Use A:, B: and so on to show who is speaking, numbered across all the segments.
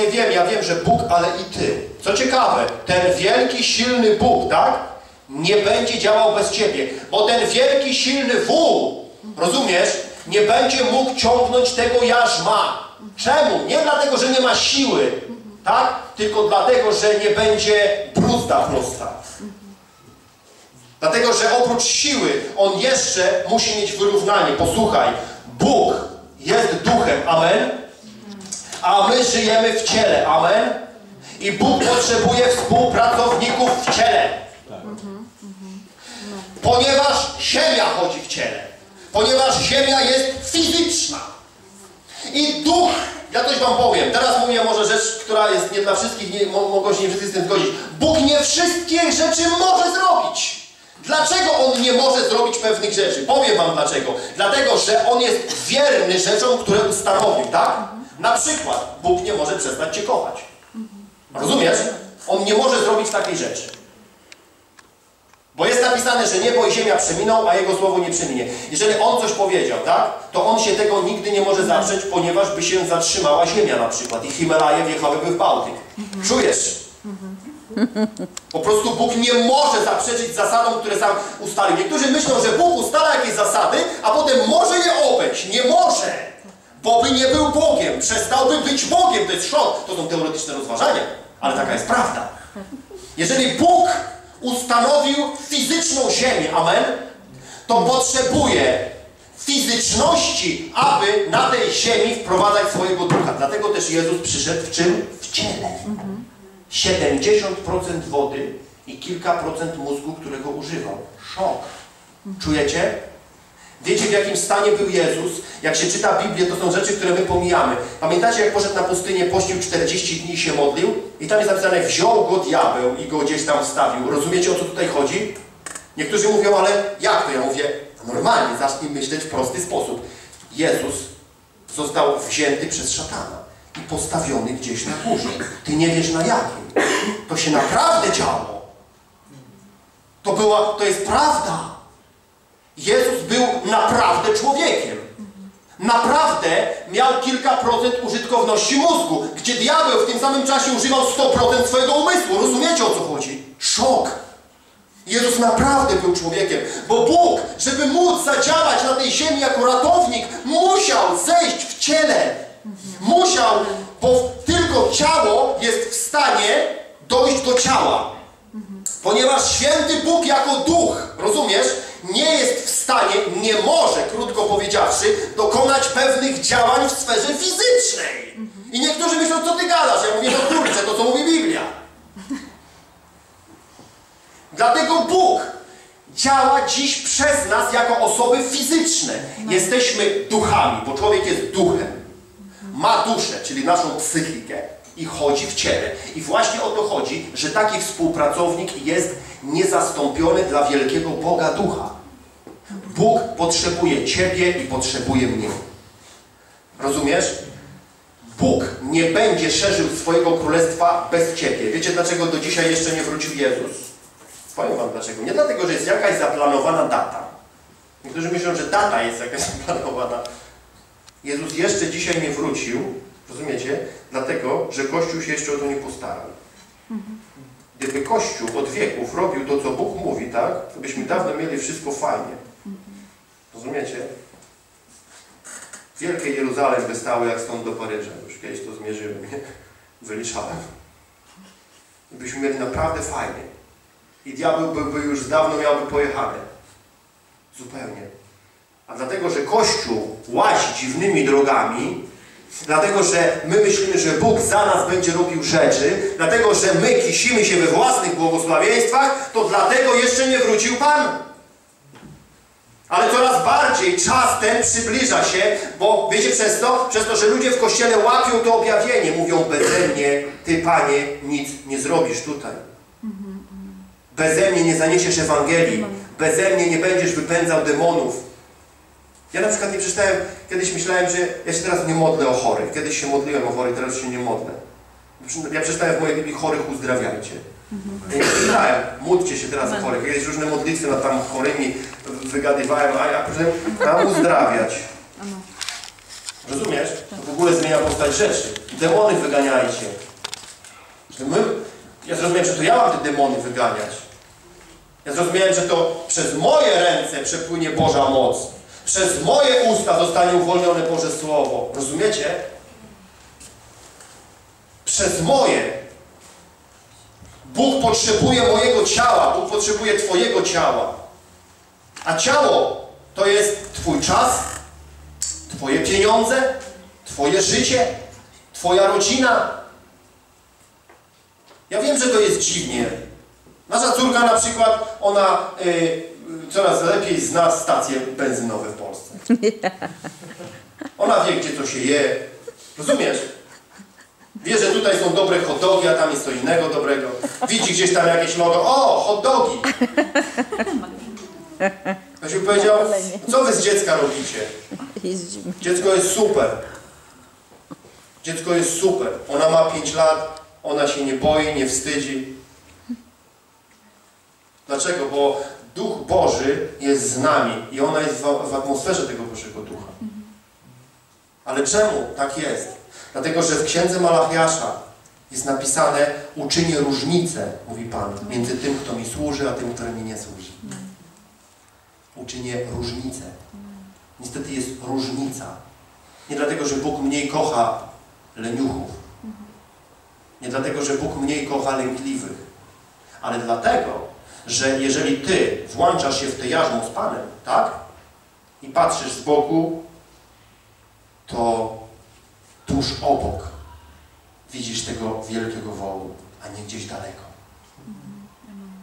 A: Ja wiem, ja wiem, że Bóg, ale i Ty. Co ciekawe, ten wielki, silny Bóg, tak? Nie będzie działał bez Ciebie. Bo ten wielki, silny wół, rozumiesz? Nie będzie mógł ciągnąć tego jarzma. Czemu? Nie dlatego, że nie ma siły, tak? Tylko dlatego, że nie będzie bruzda prosta. Dlatego, że oprócz siły on jeszcze musi mieć wyrównanie. Posłuchaj, Bóg jest duchem, amen? A my żyjemy w ciele, amen? I Bóg potrzebuje współpracowników w ciele. Ponieważ ziemia chodzi w ciele. Ponieważ ziemia jest fizyczna. I duch, ja coś wam powiem, teraz mówię może rzecz, która jest nie dla wszystkich, nie, mo- mogą się nie wszyscy z tym zgodzić. Bóg nie wszystkie rzeczy może zrobić. Dlaczego On nie może zrobić pewnych rzeczy? Powiem wam dlaczego. Dlatego, że On jest wierny rzeczom, które ustanowił, tak? Na przykład, Bóg nie może przestać Cię kochać. Rozumiesz? On nie może zrobić takiej rzeczy. Bo jest napisane, że niebo i ziemia przeminą, a Jego słowo nie przeminie. Jeżeli On coś powiedział, tak? To On się tego nigdy nie może zaprzeć, ponieważ by się zatrzymała ziemia na przykład i Himalaje wjechałyby w Bałtyk. Czujesz? Po prostu Bóg nie może zaprzeczyć zasadom, które sam ustalił. Niektórzy myślą, że Bóg ustala jakieś zasady, a potem może je obejść. Nie może! Bo by nie był Bogiem. Przestałby być Bogiem. To jest szok. To są teoretyczne rozważania. Ale taka jest prawda. Jeżeli Bóg ustanowił fizyczną ziemię, amen, to potrzebuje fizyczności, aby na tej ziemi wprowadzać swojego ducha. Dlatego też Jezus przyszedł w czym? W ciele. 70% wody i kilka procent mózgu, którego używał. Szok. Czujecie? Wiecie w jakim stanie był Jezus? Jak się czyta Biblię, to są rzeczy, które my pomijamy. Pamiętacie jak poszedł na pustynię, pościł 40 dni i się modlił? I tam jest napisane, wziął go diabeł i go gdzieś tam wstawił. Rozumiecie o co tutaj chodzi? Niektórzy mówią, ale jak to? Ja mówię, normalnie, zacznij myśleć w prosty sposób. Jezus został wzięty przez szatana i postawiony gdzieś na górze. Ty nie wiesz na jakim. To się naprawdę działo. To była, to jest prawda. Jezus był naprawdę człowiekiem. Naprawdę miał kilka procent użytkowności mózgu, gdzie diabeł w tym samym czasie używał 100% swojego umysłu. Rozumiecie o co chodzi? Szok. Jezus naprawdę był człowiekiem, bo Bóg, żeby móc zadziałać na tej ziemi jako ratownik, musiał zejść w ciele. Musiał, bo tylko ciało jest w stanie dojść do ciała. Ponieważ święty Bóg jako duch, rozumiesz, nie jest w stanie, nie może, krótko powiedziawszy, dokonać pewnych działań w sferze fizycznej. I niektórzy myślą, co ty gadasz? Ja mówię, no kurczę, to co mówi Biblia. Dlatego Bóg działa dziś przez nas jako osoby fizyczne. Jesteśmy duchami, bo człowiek jest duchem. Ma duszę, czyli naszą psychikę i chodzi w ciele. I właśnie o to chodzi, że taki współpracownik jest niezastąpiony dla wielkiego Boga Ducha. Bóg potrzebuje Ciebie i potrzebuje mnie. Rozumiesz? Bóg nie będzie szerzył swojego królestwa bez Ciebie. Wiecie dlaczego do dzisiaj jeszcze nie wrócił Jezus? Powiem Wam dlaczego. Nie dlatego, że jest jakaś zaplanowana data. Niektórzy myślą, że data jest jakaś zaplanowana. Jezus jeszcze dzisiaj nie wrócił, rozumiecie? Dlatego, że Kościół się jeszcze o to nie postarał. Gdyby Kościół od wieków robił to, co Bóg mówi, tak? To byśmy dawno mieli wszystko fajnie. Rozumiecie? Wielkie Jeruzalem by stały jak stąd do Paryża. Już kiedyś to zmierzyłem, nie? Wyliczałem. Byśmy mieli naprawdę fajnie. I diabeł by, by już dawno miałby pojechane. Zupełnie. A dlatego, że Kościół łazi dziwnymi drogami, dlatego, że my myślimy, że Bóg za nas będzie robił rzeczy, dlatego, że my kisimy się we własnych błogosławieństwach, to dlatego jeszcze nie wrócił Pan. Ale coraz bardziej czas ten przybliża się, bo wiecie przez to? Przez to, że ludzie w Kościele łapią to objawienie, mówią beze mnie, Ty Panie nic nie zrobisz tutaj. Beze mnie nie zaniesiesz Ewangelii, beze mnie nie będziesz wypędzał demonów. Ja na przykład nie przeczytałem, kiedyś myślałem, że ja się teraz nie modlę o chorych. Kiedyś się modliłem o chorych, teraz się nie modlę. Ja przeczytałem w mojej Biblii chorych uzdrawiajcie. Ja nie przeczytałem, módlcie się teraz o chorych. Kiedyś różne modlitwy nad tam chorymi wygadywałem, a ja przeczytałem, tam uzdrawiać. Rozumiesz? To w ogóle zmienia postać rzeczy. Demony wyganiajcie. My, ja zrozumiałem, że to ja mam te demony wyganiać. Ja zrozumiałem, że to przez moje ręce przepłynie Boża moc. Przez moje usta zostanie uwolnione Boże Słowo. Rozumiecie? Przez moje. Bóg potrzebuje mojego ciała. Bóg potrzebuje Twojego ciała. A ciało to jest Twój czas, Twoje pieniądze, Twoje życie, Twoja rodzina. Ja wiem, że to jest dziwnie. Nasza córka na przykład, ona y, coraz lepiej zna stacje benzynowe w Polsce. Ona wie, gdzie to się je. Rozumiesz? Wie, że tutaj są dobre hot a tam jest co innego dobrego. Widzi gdzieś tam jakieś logo. O, hot dogi! Ktoś powiedział, co wy z dziecka robicie? Dziecko jest super. Dziecko jest super. Ona ma 5 lat, ona się nie boi, nie wstydzi. Dlaczego? Bo Duch Boży jest z nami i ona jest w, w atmosferze tego Bożego Ducha. Ale czemu tak jest? Dlatego, że w Księdze Malachiasza jest napisane uczynię różnicę, mówi Pan, między tym, kto mi służy, a tym, który mi nie służy. Uczynię różnicę. Niestety jest różnica. Nie dlatego, że Bóg mniej kocha leniuchów. Nie dlatego, że Bóg mniej kocha lękliwych. Ale dlatego, że jeżeli Ty włączasz się w tę jarzmo z Panem, tak? I patrzysz z boku, to tuż obok widzisz tego wielkiego wołu, a nie gdzieś daleko.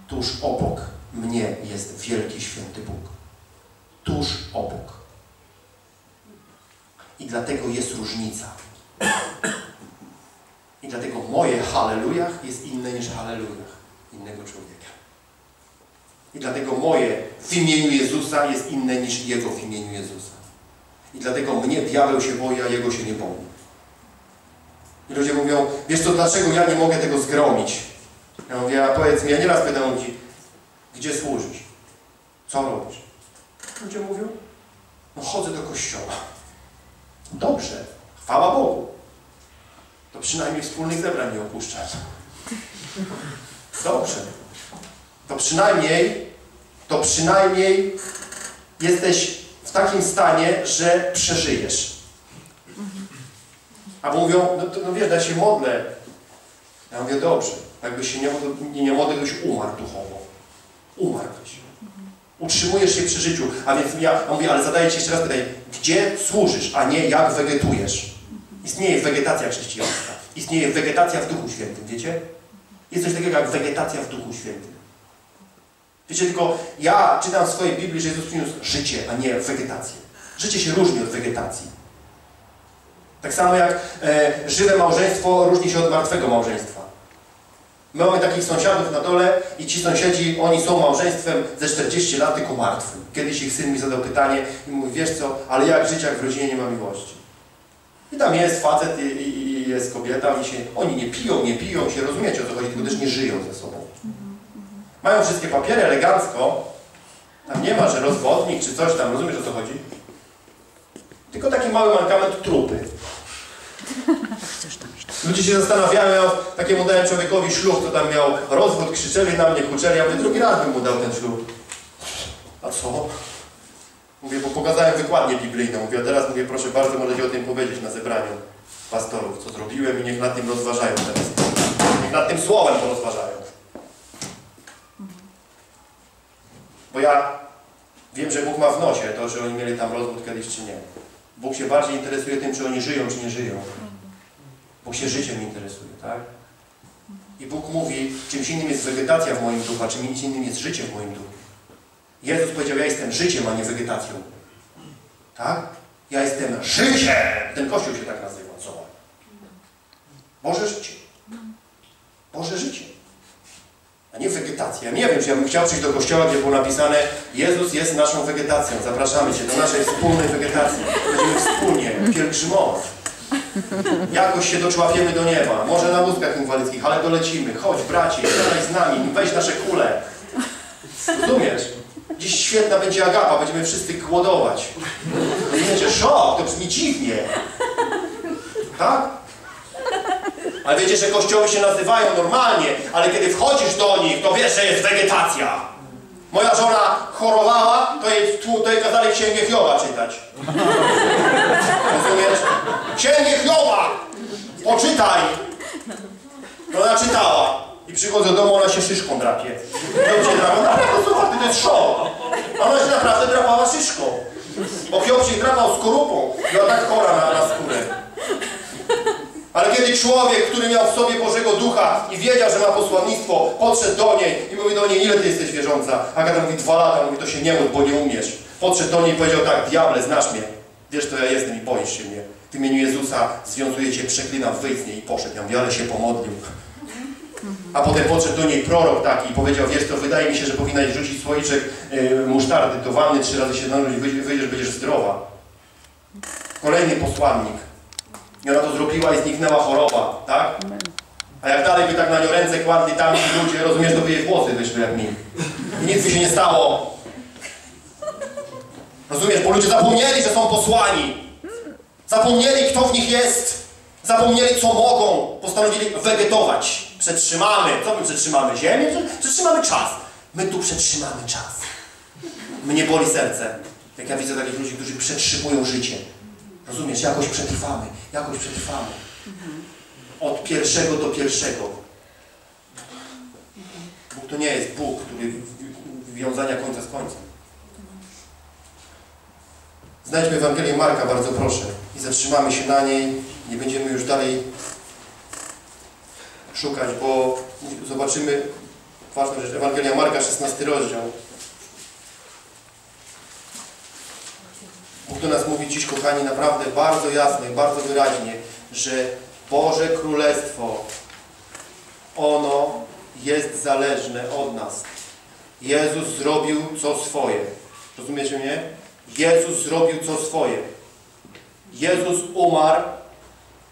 A: Tuż obok mnie jest wielki, święty Bóg. Tuż obok. I dlatego jest różnica. I dlatego moje hallelujah jest inne niż hallelujah innego człowieka. I dlatego moje w imieniu Jezusa jest inne niż Jego w imieniu Jezusa. I dlatego mnie diabeł się boi, a Jego się nie boi. Ludzie mówią, wiesz co, dlaczego ja nie mogę tego zgromić? Ja mówię, a powiedz mi, ja nieraz pytam ludzi, gdzie służysz? Co robisz? Ludzie mówią, no chodzę do kościoła. Dobrze, chwała Bogu. To przynajmniej wspólnych zebrań nie opuszczasz. Dobrze. To przynajmniej, to przynajmniej jesteś w takim stanie, że przeżyjesz. A mówią, no, to, no wiesz, ja się modlę. Ja mówię, dobrze. Jakbyś się nie, nie, nie modlił, byś umarł duchowo. Umarłbyś. Utrzymujesz się przy życiu. A więc ja, ja mówię, ale zadaję Ci jeszcze raz pytanie, gdzie służysz, a nie jak wegetujesz? Istnieje wegetacja chrześcijańska. Istnieje wegetacja w Duchu Świętym, wiecie? Jest coś takiego jak wegetacja w Duchu Świętym. Wiecie, tylko ja czytam w swojej Biblii, że Jezus przyniósł życie, a nie wegetację. Życie się różni od wegetacji. Tak samo jak e, żywe małżeństwo różni się od martwego małżeństwa. My mamy takich sąsiadów na dole i ci sąsiedzi, oni są małżeństwem ze 40 lat, tylko martwym. Kiedyś ich syn mi zadał pytanie i mówi, wiesz co, ale jak żyć, jak w rodzinie nie ma miłości? I tam jest facet i, i, i jest kobieta i się, oni nie piją, nie piją się, rozumiecie o co chodzi, tylko też nie żyją ze sobą. Mają wszystkie papiery elegancko, tam nie ma, że rozwodnik czy coś tam, rozumiesz o co chodzi? Tylko taki mały mankament trupy. Ludzie się zastanawiają, takiemu dałem człowiekowi ślub, to tam miał rozwód, krzyczeli na mnie, huczeli, ja mówię, drugi raz bym mu dał ten ślub. A co? Mówię, bo pokazałem wykładnię biblijną. Mówię, a teraz mówię, proszę bardzo, możecie o tym powiedzieć na zebraniu pastorów, co zrobiłem i niech nad tym rozważają teraz. Niech nad tym słowem to rozważają. Bo ja wiem, że Bóg ma w nosie to, czy oni mieli tam rozwód kiedyś, czy nie. Bóg się bardziej interesuje tym, czy oni żyją, czy nie żyją. Bóg się życiem interesuje, tak? I Bóg mówi, czymś innym jest wegetacja w moim duchu, a czymś innym jest życie w moim duchu. Jezus powiedział, ja jestem życiem, a nie wegetacją. Tak? Ja jestem życiem! Ten kościół się tak nazywa. Co? Boże życie. Boże życie. A nie wegetacja. Ja nie wiem, czy ja bym chciał przyjść do kościoła, gdzie było napisane Jezus jest naszą wegetacją. Zapraszamy Cię do naszej wspólnej wegetacji. Będziemy wspólnie pielgrzymować. Jakoś się doczłapiemy do nieba. Może na wózkach inwalidzkich, ale dolecimy. Chodź, bracie, siadaj z nami, weź nasze kule. Rozumiesz? Dziś świetna będzie agapa, będziemy wszyscy głodować. Rozumiecie? Szok, to brzmi dziwnie. Tak? Ale wiecie, że kościoły się nazywają normalnie, ale kiedy wchodzisz do nich, to wiesz, że jest wegetacja. Moja żona chorowała, to jej, to jej kazali Księgę Hioba czytać. Rozumiesz? Księgę Hioba! Poczytaj! No ona czytała. I przychodzę do domu, ona się szyszką drapie. Hiob się drapał. Naprawdę, fakty, to jest szok. A ona się naprawdę drapała szyszką. Bo Hiob się drapał skorupą. Była tak chora na, na skórę. Człowiek, który miał w sobie Bożego Ducha i wiedział, że ma posłannictwo, podszedł do niej i mówi do niej, ile ty jesteś wierząca? Agata mówi, dwa lata. Mówi, to się nie módl, bo nie umiesz. Podszedł do niej i powiedział tak, diable, znasz mnie. Wiesz, to ja jestem i boisz się mnie. W imieniu Jezusa związuję cię, przeklinam, wyjdź z niej i poszedł. Ja mówię, ale się pomodlił. A potem podszedł do niej prorok taki i powiedział, wiesz to wydaje mi się, że powinnaś rzucić słoiczek yy, musztardy do wanny, trzy razy się wyjdziesz, wyjdziesz, będziesz zdrowa. Kolejny posłannik. I ona to zrobiła i zniknęła choroba, tak? A jak dalej by tak na nią ręce kładli tam ludzie, rozumiesz, to by jej włosy wyszły jak mi. I nic by się nie stało. Rozumiesz, bo ludzie zapomnieli, że są posłani. Zapomnieli, kto w nich jest. Zapomnieli, co mogą. Postanowili wegetować. Przetrzymamy. Co my przetrzymamy? Ziemię? Przetrzymamy czas. My tu przetrzymamy czas. Mnie boli serce, jak ja widzę takich ludzi, którzy przetrzymują życie. Rozumiesz? Jakoś przetrwamy. Jakoś przetrwamy. Od pierwszego do pierwszego. Bóg to nie jest Bóg, który wiązania końca z końcem. Znajdźmy Ewangelię Marka, bardzo proszę. I zatrzymamy się na niej. Nie będziemy już dalej szukać, bo zobaczymy ważną rzecz. Ewangelia Marka, 16 rozdział. Do nas mówi dziś, kochani, naprawdę bardzo jasno i bardzo wyraźnie, że Boże Królestwo, ono jest zależne od nas. Jezus zrobił co swoje. Rozumiecie mnie? Jezus zrobił co swoje. Jezus umarł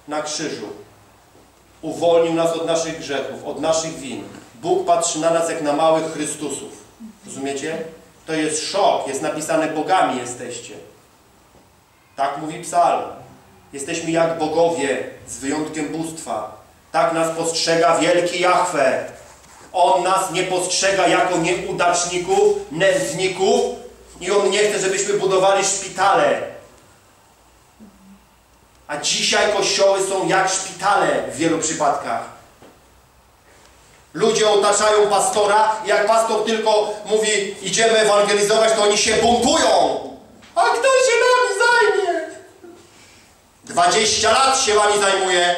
A: na krzyżu. Uwolnił nas od naszych grzechów, od naszych win. Bóg patrzy na nas jak na małych Chrystusów. Rozumiecie? To jest szok. Jest napisane, bogami jesteście. Tak mówi psalm. Jesteśmy jak bogowie, z wyjątkiem bóstwa. Tak nas postrzega wielki Jahwe. On nas nie postrzega jako nieudaczników, nędzników i On nie chce, żebyśmy budowali szpitale. A dzisiaj kościoły są jak szpitale w wielu przypadkach. Ludzie otaczają pastora i jak pastor tylko mówi idziemy ewangelizować, to oni się buntują. A kto się zajmie? 20 lat się wami zajmuje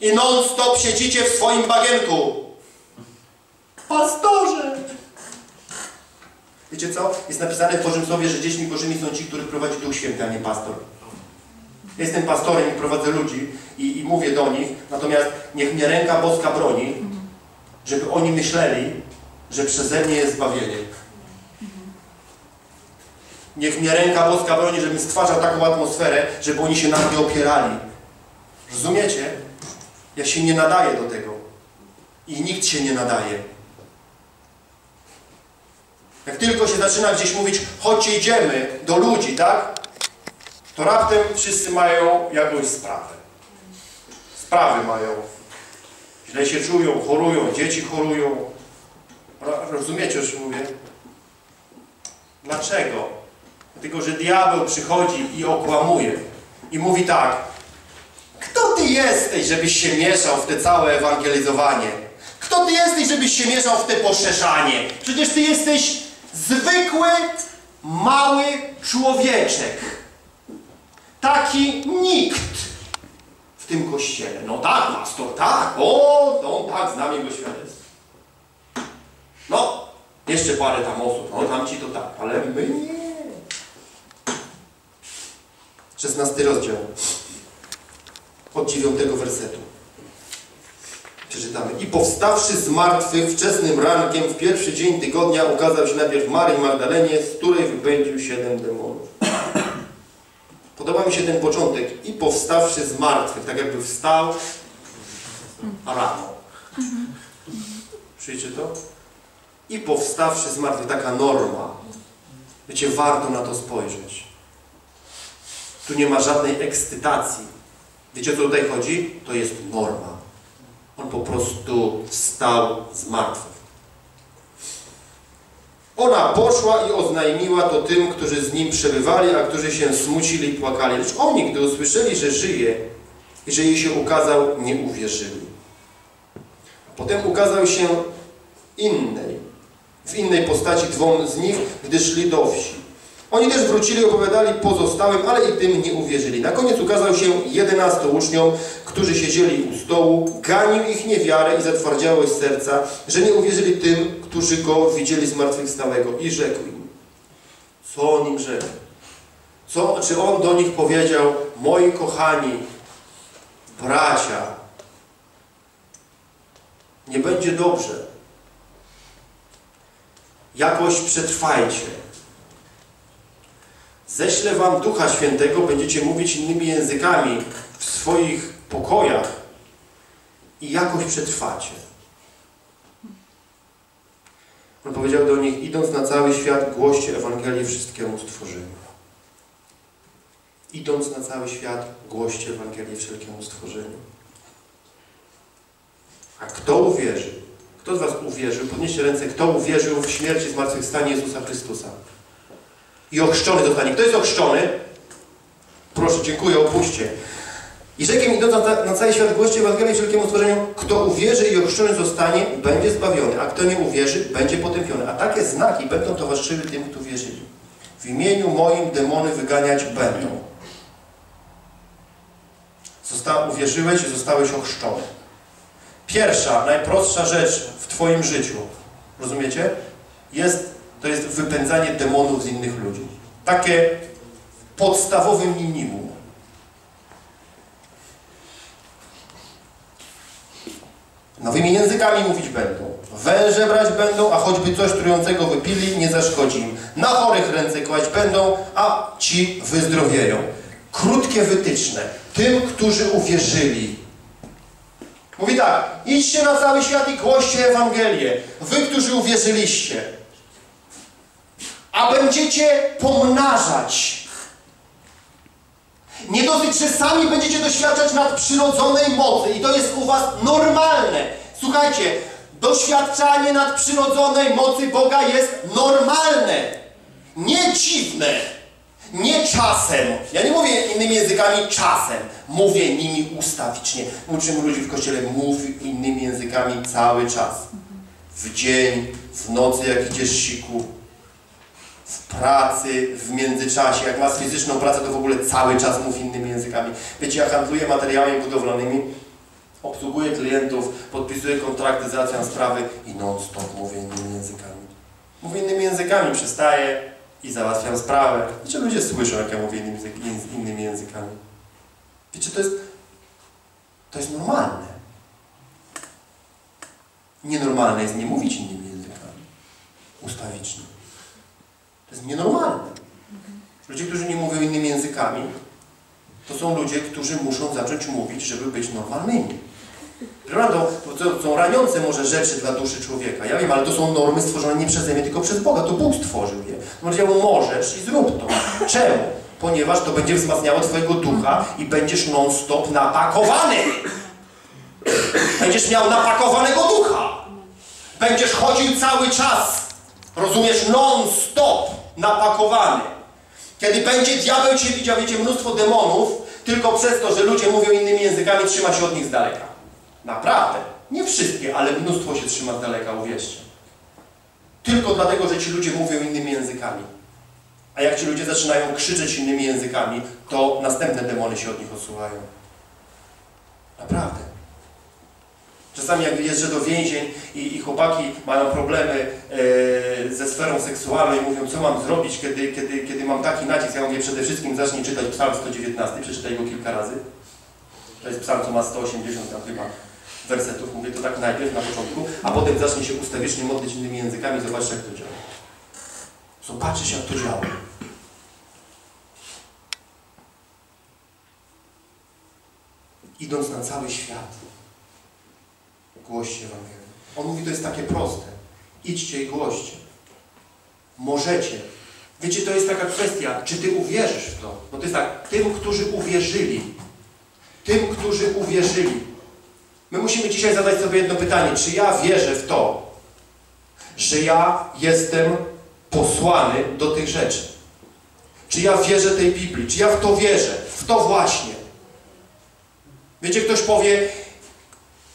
A: i non-stop siedzicie w swoim bagienku. Pastorze! Wiecie co? Jest napisane w Bożym Słowie, że dziećmi Bożymi są ci, których prowadzi Duch Święty, a nie pastor. Jestem pastorem i prowadzę ludzi i, i mówię do nich, natomiast niech mnie ręka boska broni, żeby oni myśleli, że przeze mnie jest zbawienie. Niech mnie ręka boska broni, żebym stwarzał taką atmosferę, żeby oni się na mnie opierali. Rozumiecie? Ja się nie nadaję do tego. I nikt się nie nadaje. Jak tylko się zaczyna gdzieś mówić, chodźcie idziemy do ludzi, tak? To raptem wszyscy mają jakąś sprawę. Sprawy mają. Źle się czują, chorują, dzieci chorują. Ro- Rozumiecie, o czym mówię? Dlaczego? Dlatego, że diabeł przychodzi i okłamuje. I mówi tak. Kto ty jesteś, żebyś się mieszał w te całe ewangelizowanie? Kto ty jesteś, żebyś się mieszał w te poszerzanie? Przecież ty jesteś zwykły, mały człowieczek. Taki nikt w tym kościele. No tak, pastor, tak. O, on tak zna jego świadectwo. No, jeszcze parę tam osób. No, tam ci to tak, ale my nie. 16 rozdział. Od 9 wersetu. Przeczytamy. I powstawszy z martwych wczesnym rankiem w pierwszy dzień tygodnia ukazał się najpierw Marii Magdalenie, z której wypędził siedem demonów. Podoba mi się ten początek. I powstawszy z martwych, tak jakby wstał rano. Słyszycie to? I powstawszy z martwych, taka norma. Wiecie, warto na to spojrzeć. Tu nie ma żadnej ekscytacji. Wiecie, o co tutaj chodzi? To jest norma. On po prostu wstał z martwych. Ona poszła i oznajmiła to tym, którzy z nim przebywali, a którzy się smucili i płakali. Lecz oni, gdy usłyszeli, że żyje i że jej się ukazał, nie uwierzyli. Potem ukazał się innej, w innej postaci dwom z nich, gdy szli do wsi. Oni też wrócili opowiadali pozostałym, ale i tym nie uwierzyli. Na koniec ukazał się jedenastu uczniom, którzy siedzieli u stołu, ganił ich niewiarę i zatwardziałość serca, że nie uwierzyli tym, którzy go widzieli zmartwychwstałego i rzekł im, co on im rzekł? Co, czy on do nich powiedział, moi kochani, bracia, nie będzie dobrze. Jakoś przetrwajcie. Ześlę wam Ducha Świętego, będziecie mówić innymi językami w swoich pokojach i jakoś przetrwacie. On powiedział do nich, idąc na cały świat, głoście Ewangelię wszystkiemu stworzeniu. Idąc na cały świat, głoście Ewangelię wszelkiemu stworzeniu. A kto uwierzy? Kto z Was uwierzył? Podnieście ręce. Kto uwierzył w śmierć i zmartwychwstanie Jezusa Chrystusa? I ochrzczony zostanie. Kto jest ochrzczony? Proszę, dziękuję, opuśćcie. I rzekiem idąc na, na cały świat głoście Ewangelię wszelkiemu stworzeniu, kto uwierzy i ochrzczony zostanie, będzie zbawiony, a kto nie uwierzy, będzie potępiony. A takie znaki będą towarzyszyły tym, którzy wierzyli. W imieniu moim demony wyganiać będą. Zosta uwierzyłeś i zostałeś ochrzczony. Pierwsza, najprostsza rzecz w Twoim życiu, rozumiecie? Jest, to jest wypędzanie demonów z innych ludzi. Takie podstawowe minimum. Nowymi językami mówić będą. Węże brać będą, a choćby coś trującego wypili, nie zaszkodzi im. Na chorych ręce kłaść będą, a ci wyzdrowieją. Krótkie wytyczne. Tym, którzy uwierzyli. Mówi tak, idźcie na cały świat i głoście Ewangelię. Wy, którzy uwierzyliście. A będziecie pomnażać. Nie dosyć, że sami będziecie doświadczać nadprzyrodzonej mocy i to jest u was normalne. Słuchajcie, doświadczanie nadprzyrodzonej mocy Boga jest normalne. Nie dziwne. Nie czasem. Ja nie mówię innymi językami czasem. Mówię nimi ustawicznie. Uczymy ludzi w kościele, mów innymi językami cały czas. W dzień, w nocy, jak idziesz siku, w pracy, w międzyczasie. Jak masz fizyczną pracę, to w ogóle cały czas mów innymi językami. Wiecie, ja handluję materiałami budowlanymi, obsługuję klientów, podpisuję kontrakty, załatwiam sprawy i non-stop mówię innymi językami. Mówię innymi językami, przestaję i załatwiam sprawę. Wiecie, ludzie słyszą, jak ja mówię innymi, innymi językami. Wiecie, to jest, to jest normalne. Nienormalne jest nie mówić innymi językami. Ustawicznie. To jest nienormalne. Ludzie, którzy nie mówią innymi językami, to są ludzie, którzy muszą zacząć mówić, żeby być normalnymi. Prawda? To, są raniące może rzeczy dla duszy człowieka. Ja wiem, ale to są normy stworzone nie przeze mnie, tylko przez Boga. To Bóg stworzył je. Powiedział, możesz i zrób to. Czemu? Ponieważ to będzie wzmacniało Twojego ducha i będziesz non-stop napakowany. Będziesz miał napakowanego ducha. Będziesz chodził cały czas. Rozumiesz? Non-stop napakowany. Kiedy będzie diabeł Cię widział, wiecie, mnóstwo demonów, tylko przez to, że ludzie mówią innymi językami, trzyma się od nich z daleka. Naprawdę. Nie wszystkie, ale mnóstwo się trzyma z daleka, uwierzcie. Tylko dlatego, że ci ludzie mówią innymi językami. A jak ci ludzie zaczynają krzyczeć innymi językami, to następne demony się od nich odsuwają. Naprawdę. Czasami jak jeżdżę do więzień i, i chłopaki mają problemy e, ze sferą seksualną i mówią, co mam zrobić, kiedy, kiedy, kiedy mam taki nacisk, ja mówię, przede wszystkim zacznij czytać psalm 119, przeczytaj go kilka razy. To jest psalm, co ma 180 tam chyba wersetów, mówię to tak najpierw na początku, a potem zacznij się ustawicznie modlić innymi językami, zobaczysz jak to działa. Zobaczysz jak to działa. Idąc na cały świat, głoście Ewangelię. On mówi, to jest takie proste. Idźcie i głoście. Możecie. Wiecie, to jest taka kwestia, czy Ty uwierzysz w to? Bo to jest tak, tym, którzy uwierzyli. tym, którzy uwierzyli. My musimy dzisiaj zadać sobie jedno pytanie. Czy ja wierzę w to, że ja jestem posłany do tych rzeczy? Czy ja wierzę tej Biblii? Czy ja w to wierzę? W to właśnie. Wiecie, ktoś powie,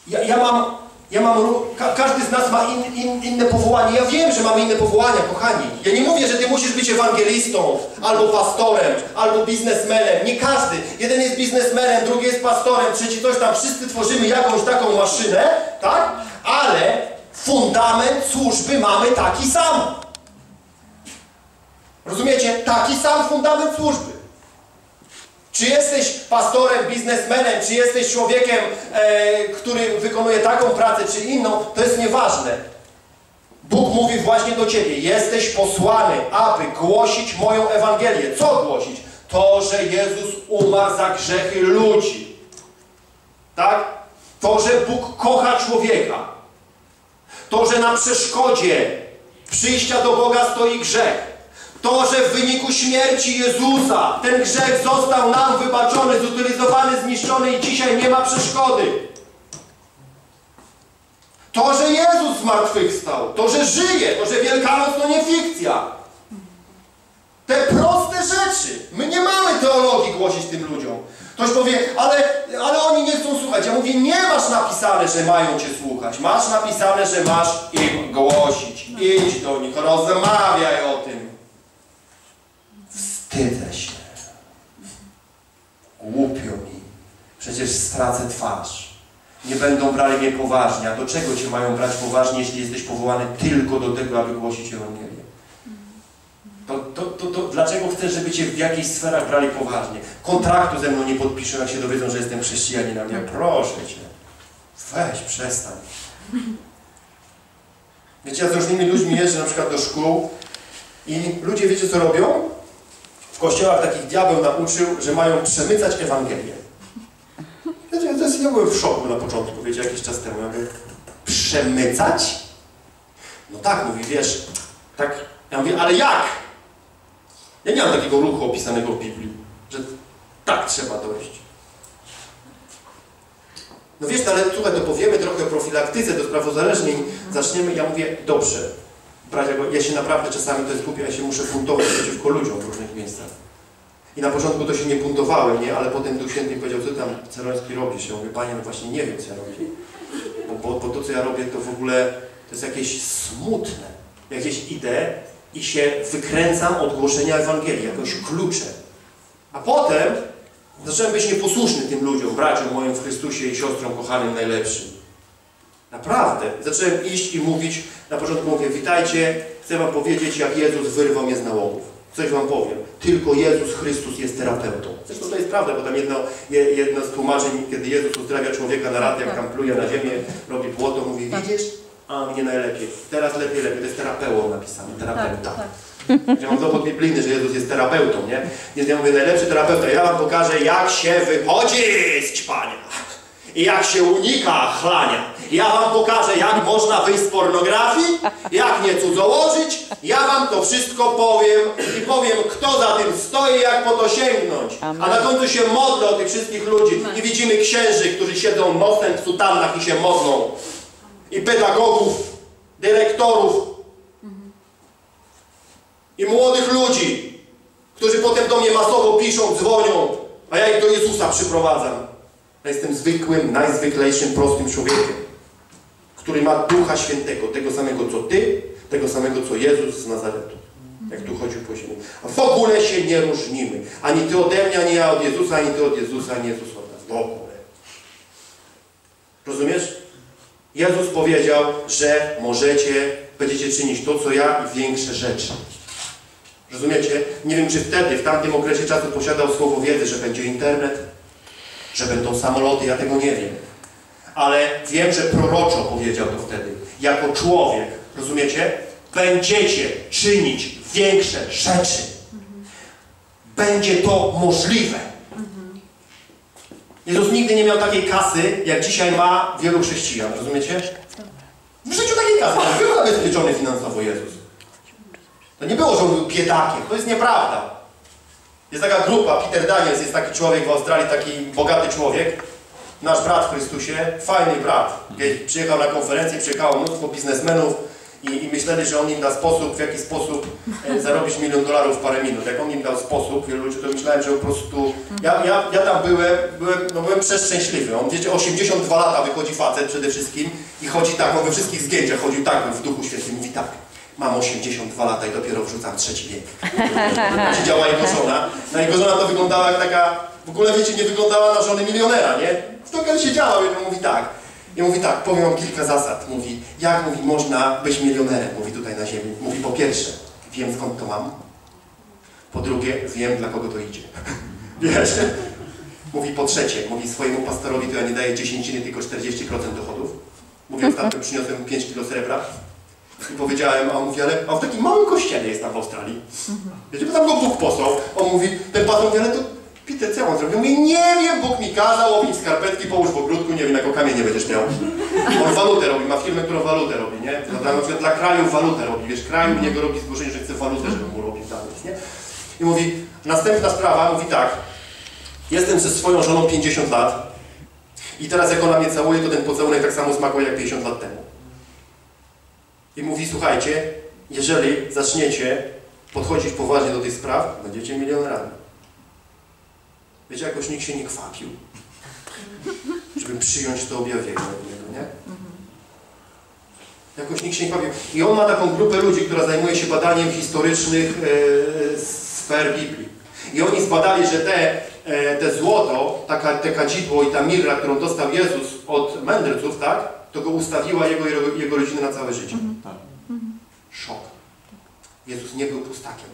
A: ja, ja mam, ja mam, ka każdy z nas ma in, in, inne powołanie. Ja wiem, że mamy inne powołania, kochani. Ja nie mówię, że ty musisz być ewangelistą, albo pastorem, albo biznesmenem. Nie każdy. Jeden jest biznesmenem, drugi jest pastorem, trzeci coś tam. Wszyscy tworzymy jakąś taką maszynę, tak? Ale fundament służby mamy taki sam. Rozumiecie? Taki sam fundament służby. Czy jesteś pastorem, biznesmenem, czy jesteś człowiekiem, e, który wykonuje taką pracę, czy inną, to jest nieważne. Bóg mówi właśnie do ciebie: Jesteś posłany, aby głosić moją Ewangelię. Co głosić? To, że Jezus umarł za grzechy ludzi. Tak? To, że Bóg kocha człowieka. To, że na przeszkodzie przyjścia do Boga stoi grzech. To, że w wyniku śmierci Jezusa ten grzech został nam wybaczony, zutylizowany, zniszczony i dzisiaj nie ma przeszkody. To, że Jezus zmartwychwstał, to, że żyje, to, że Wielkanoc to nie fikcja. Te proste rzeczy. My nie mamy teologii głosić tym ludziom. Ktoś powie, ale, ale oni nie chcą słuchać. Ja mówię, nie masz napisane, że mają Cię słuchać. Masz napisane, że masz im głosić. Idź do nich, rozmawiaj o tym. Wstydzę się. Głupio mi. Przecież stracę twarz. Nie będą brali mnie poważnie. A do czego Cię mają brać poważnie, jeśli jesteś powołany tylko do tego, aby głosić Ewangelię? To, to, to, to dlaczego chcesz, żeby Cię w jakichś sferach brali poważnie? Kontraktu ze mną nie podpiszą, jak się dowiedzą, że jestem chrześcijaninem. Ja proszę Cię. Weź, przestań. Wiecie, ja z różnymi ludźmi jeżdżę na przykład do szkół i ludzie, wiecie co robią? Kościołach takich diabeł nauczył, że mają przemycać Ewangelię. Wiecie, to jest, ja byłem w szoku na początku, wiecie, jakiś czas temu. Ja mówię, przemycać? No tak, mówi, wiesz, tak, ja mówię, ale jak? Ja nie mam takiego ruchu opisanego w Biblii, że tak trzeba dojść. No wiesz, ale słuchaj, to powiemy trochę o profilaktyce do spraw uzależnień, zaczniemy, ja mówię, dobrze, bo ja się naprawdę czasami, to jest głupie, ja się muszę buntować przeciwko ludziom w różnych miejscach. I na początku to się nie buntowałem, nie? Ale potem Duch Święty powiedział, co tam Ceroński robisz? Ja mówię, Panie, no właśnie nie wiem, co ja robię. Bo, bo, bo to, co ja robię, to w ogóle to jest jakieś smutne. Jakieś idee i się wykręcam od głoszenia Ewangelii, jakoś klucze. A potem zacząłem być nieposłuszny tym ludziom, braciom moim w Chrystusie i siostrom kochanym najlepszym. Naprawdę. Zacząłem iść i mówić, na początku mówię, witajcie, chcę wam powiedzieć, jak Jezus wyrwał mnie z nałogów. Coś wam powiem. Tylko Jezus Chrystus jest terapeutą. Zresztą to jest prawda, bo tam jedno, jedno z tłumaczeń, kiedy Jezus uzdrawia człowieka na rat, jak tam pluje na ziemię, robi błoto, mówi, widzisz? A mnie najlepiej. Teraz lepiej, lepiej. To jest terapeuą napisane, terapeuta.
B: Tak, tak.
A: Ja mam dowód biblijny, że Jezus jest terapeutą, nie? Więc ja mówię, najlepszy terapeuta. Ja wam pokażę, jak się wychodzi z ćpania. I jak się unika chlania. Ja wam pokażę, jak można wyjść z pornografii, jak nie cudzołożyć. Ja wam to wszystko powiem i powiem, kto za tym stoi, jak po to sięgnąć. A na końcu się modlę o tych wszystkich ludzi i widzimy księży, którzy siedzą nosem w sutannach i się modlą. I pedagogów, dyrektorów, i młodych ludzi, którzy potem do mnie masowo piszą, dzwonią, a ja ich do Jezusa przyprowadzam. Jestem zwykłym, najzwyklejszym, prostym człowiekiem, który ma Ducha Świętego, tego samego co Ty, tego samego co Jezus z Nazaretu. Jak tu chodził po ziemi. A w ogóle się nie różnimy. Ani Ty ode mnie, ani ja od Jezusa, ani Ty od Jezusa, ani Jezus od nas. W ogóle. Rozumiesz? Jezus powiedział, że możecie, będziecie czynić to, co ja i większe rzeczy. Rozumiecie? Nie wiem, czy wtedy, w tamtym okresie czasu posiadał słowo wiedzy, że będzie internet, że będą samoloty, ja tego nie wiem. Ale wiem, że proroczo powiedział to wtedy. Jako człowiek, rozumiecie? Będziecie czynić większe rzeczy. Będzie to możliwe. Jezus nigdy nie miał takiej kasy, jak dzisiaj ma wielu chrześcijan, rozumiecie? W życiu takiej kasy. Nie był zabezpieczony finansowo Jezus. To nie było, że on był biedakiem. To jest nieprawda. Jest taka grupa, Peter Daniels jest taki człowiek w Australii, taki bogaty człowiek. Nasz brat w Chrystusie, fajny brat. Przyjechał na konferencję, przyjechało mnóstwo biznesmenów i, i myśleli, że on im da sposób, w jaki sposób e, zarobić milion dolarów w parę minut. Jak on im dał sposób, wielu ludzi to myślałem, że po prostu... Ja, ja, ja tam byłem, byłem, no byłem przeszczęśliwy. On, wiecie, 82 lata wychodzi facet przede wszystkim i chodzi tak, on we wszystkich zdjęciach chodził tak, w duchu świetnym, mówi tak. Mam 82 lata i dopiero wrzucam trzeci wiek. Siedziała jego żona. Na jego żona to wyglądała jak taka, w ogóle wiecie, nie wyglądała na żonę milionera, nie? To siedziała i mówi tak. I mówi tak, powiem wam kilka zasad. Mówi, jak mówi, można być milionerem, mówi tutaj na ziemi. Mówi, po pierwsze, wiem skąd to mam. Po drugie, wiem dla kogo to idzie. Wiesz? Mówi po trzecie, mówi swojemu pastorowi, to ja nie daję dziesięciny, tylko 40% dochodów. Mówi, ostatnio przyniosłem 5 kilo srebra. I powiedziałem, a on mówi, ale a w takim małym kościele jest tam w Australii. Wiecie, bo tam go Bóg posłał. On mówi, ten pastor mówi, ale to Peter, co ja mam zrobić? Mówi, nie wiem, Bóg mi kazał obić skarpetki, połóż w ogródku, nie wiem, jaką kamienie będziesz miał. On walutę robi, ma firmę, którą walutę robi, nie? Tam na przykład dla kraju walutę robi, wiesz, kraj u niego robi zgłoszenie, że chce walutę, żeby mu robił tam, nie? I mówi, następna sprawa, mówi tak, jestem ze swoją żoną 50 lat i teraz jak ona mnie całuje, to ten pocałunek tak samo smakuje jak 50 lat temu. I mówi, słuchajcie, jeżeli zaczniecie podchodzić poważnie do tych spraw, będziecie milionerami. Wiecie, jakoś nikt się nie kwapił, żeby przyjąć to objawienie od niego, nie? Jakoś nikt się nie kwapił. I on ma taką grupę ludzi, która zajmuje się badaniem historycznych e, sfer Biblii. I oni zbadali, że te, e, te złoto, taka, te kadzidło i ta mirra, którą dostał Jezus od mędrców, tak? To go ustawiła jego, jego, jego rodziny na całe życie. Szok. Jezus nie był pustakiem.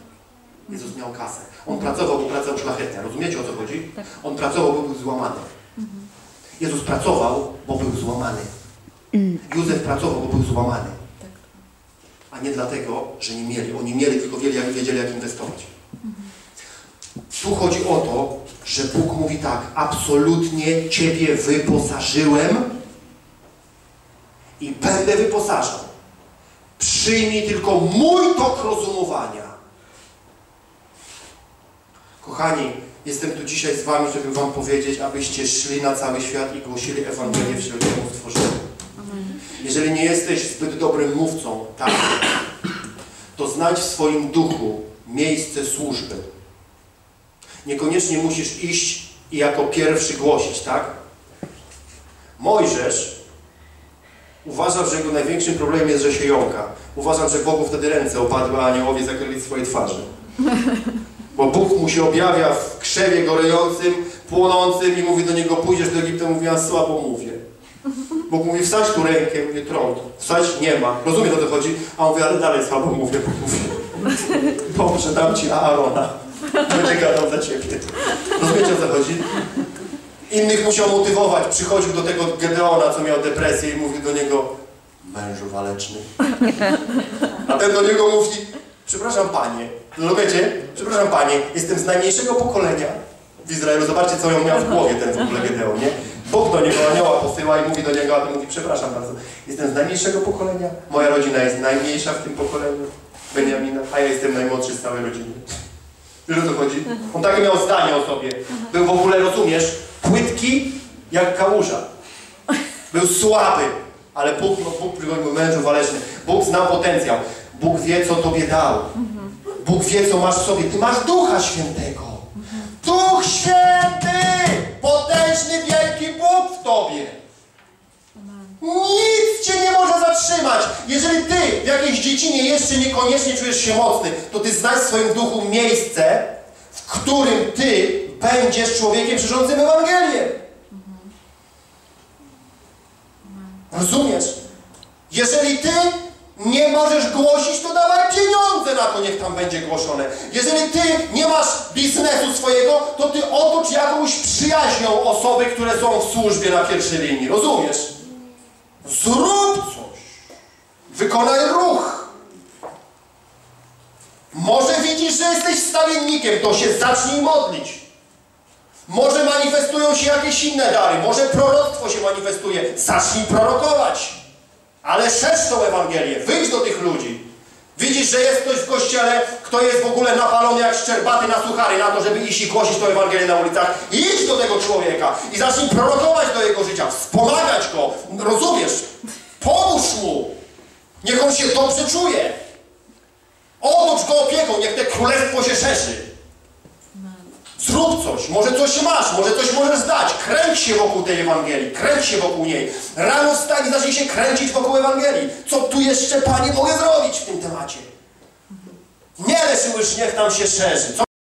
A: Jezus miał kasę. On pracował, bo pracował szlachetnie. Rozumiecie o co chodzi? On pracował, bo był złamany. Jezus pracował, bo był złamany. Józef pracował, bo był złamany. A nie dlatego, że nie mieli. Oni mieli, tylko wiedzieli, jak, wiedzieli, jak inwestować. Tu chodzi o to, że Bóg mówi tak, absolutnie Ciebie wyposażyłem i będę wyposażał. Przyjmij tylko mój tok rozumowania. Kochani, jestem tu dzisiaj z Wami, żeby Wam powiedzieć, abyście szli na cały świat i głosili Ewangelię wszelkiemu stworzeniu. Jeżeli nie jesteś zbyt dobrym mówcą, tak, to znajdź w swoim duchu miejsce służby. Niekoniecznie musisz iść i jako pierwszy głosić, tak? Mojżesz uważał, że jego największym problemem jest, że się jąka. Uważał, że Bogu wtedy ręce opadły, a aniołowie zakryli swoje twarze. Bo Bóg mu się objawia w krzewie gorejącym, płonącym i mówi do niego, pójdziesz do Egiptu, mówi, ja słabo mówię. Bóg mówi, wsadź tu rękę, mówi, trąd. Wsadź, nie ma. Rozumie, o co chodzi? A on mówi, ale dalej słabo mówię. Bóg mówi, dobrze, dam ci Aarona. Będzie gadał za ciebie. Rozumiecie, o co chodzi? Innych musiał motywować. Przychodził do tego Gedeona, co miał depresję i mówił do niego, mężu waleczny. A ten do niego mówi, przepraszam panie, rozumiecie? Przepraszam panie, jestem z najmniejszego pokolenia w Izraelu. Zobaczcie, co ją miał w głowie ten w ogóle Gedeon, nie? Bóg do niego anioła posyła i mówi do niego, a ten mówi, przepraszam bardzo, jestem z najmniejszego pokolenia, moja rodzina jest najmniejsza w tym pokoleniu, Beniamina, a ja jestem najmłodszy z całej rodziny. Wiesz o co chodzi? On takie miał zdanie o sobie. Był w ogóle, rozumiesz, płytki jak kałuża. Był słaby, ale Bóg, no Bóg przygodził mężu waleczny. Bóg zna potencjał. Bóg wie, co Tobie dał. Bóg wie, co masz w sobie. Ty masz Ducha Świętego. Duch Święty! Potężny, wielki Bóg w Tobie. Nic Cię nie może zatrzymać. Jeżeli Ty w jakiejś dziedzinie jeszcze niekoniecznie czujesz się mocny, to Ty znajdź w swoim duchu miejsce, w którym Ty będziesz człowiekiem szerzącym Ewangelię. Rozumiesz? Jeżeli Ty nie możesz głosić, to dawaj pieniądze na to, niech tam będzie głoszone. Jeżeli Ty nie masz biznesu swojego, to Ty otocz jakąś przyjaźnią osoby, które są w służbie na pierwszej linii. Rozumiesz? Zrób coś. Wykonaj ruch. Może widzisz, że jesteś stawiennikiem, to się zacznij modlić. Może manifestują się jakieś inne dary, może proroctwo się manifestuje. Zacznij prorokować. Ale szerz tą Ewangelię, wyjdź do tych ludzi. Widzisz, że jest ktoś w kościele, kto jest w ogóle napalony jak szczerbaty na suchary na to, żeby iść i głosić tą Ewangelię na ulicach. Idź do tego człowieka i zacznij prorokować do jego życia, wspomagać go, rozumiesz? Pomóż mu. Niech on się dobrze czuje. Otocz go opieką, niech te królestwo się szerzy. Zrób coś, może coś masz, może coś możesz dać. Kręć się wokół tej Ewangelii, kręć się wokół niej. Rano wstań i zacznij się kręcić wokół Ewangelii. Co tu jeszcze, Panie, mogę zrobić w tym temacie? Nie leży już, niech tam się szerzy. Co